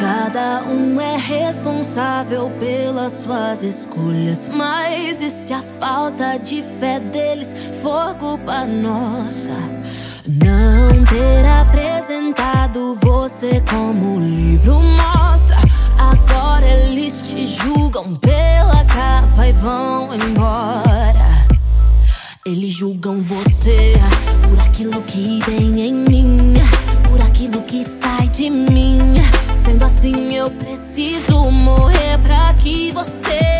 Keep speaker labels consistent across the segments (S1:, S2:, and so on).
S1: Cada um é responsável pelas suas escolhas. Mas e se a falta de fé deles for culpa nossa? Não ter apresentado pela capa e vão embora. Eles julgam você por aquilo que tem em mim, por aquilo que sai de mim. Sendo assim, eu preciso morrer pra que você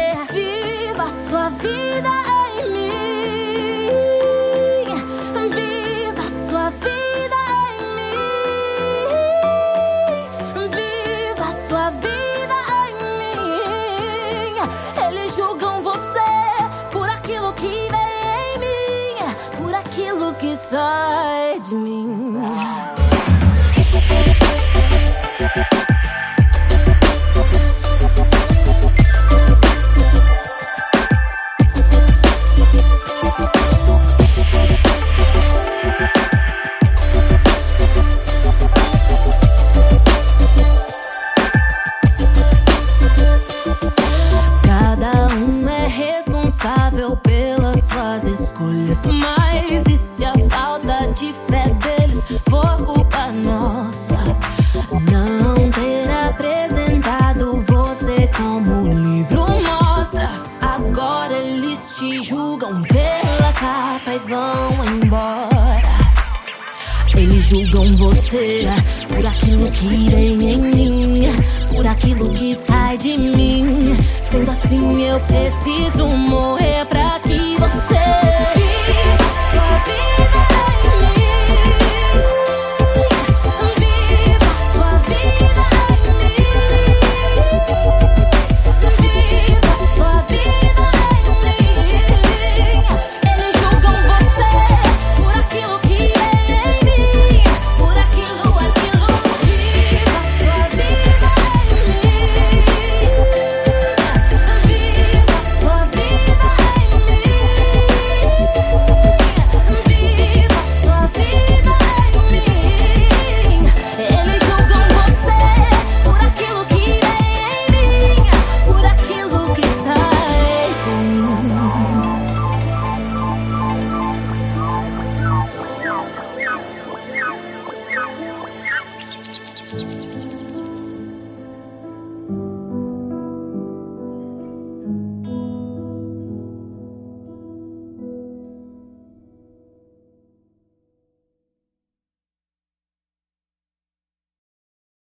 S1: aquilo que sai de mim. Te julgam pela capa e vão embora. Eles julgam você por aquilo que vem em mim, por aquilo que sai de mim. Sendo assim, eu preciso morrer pra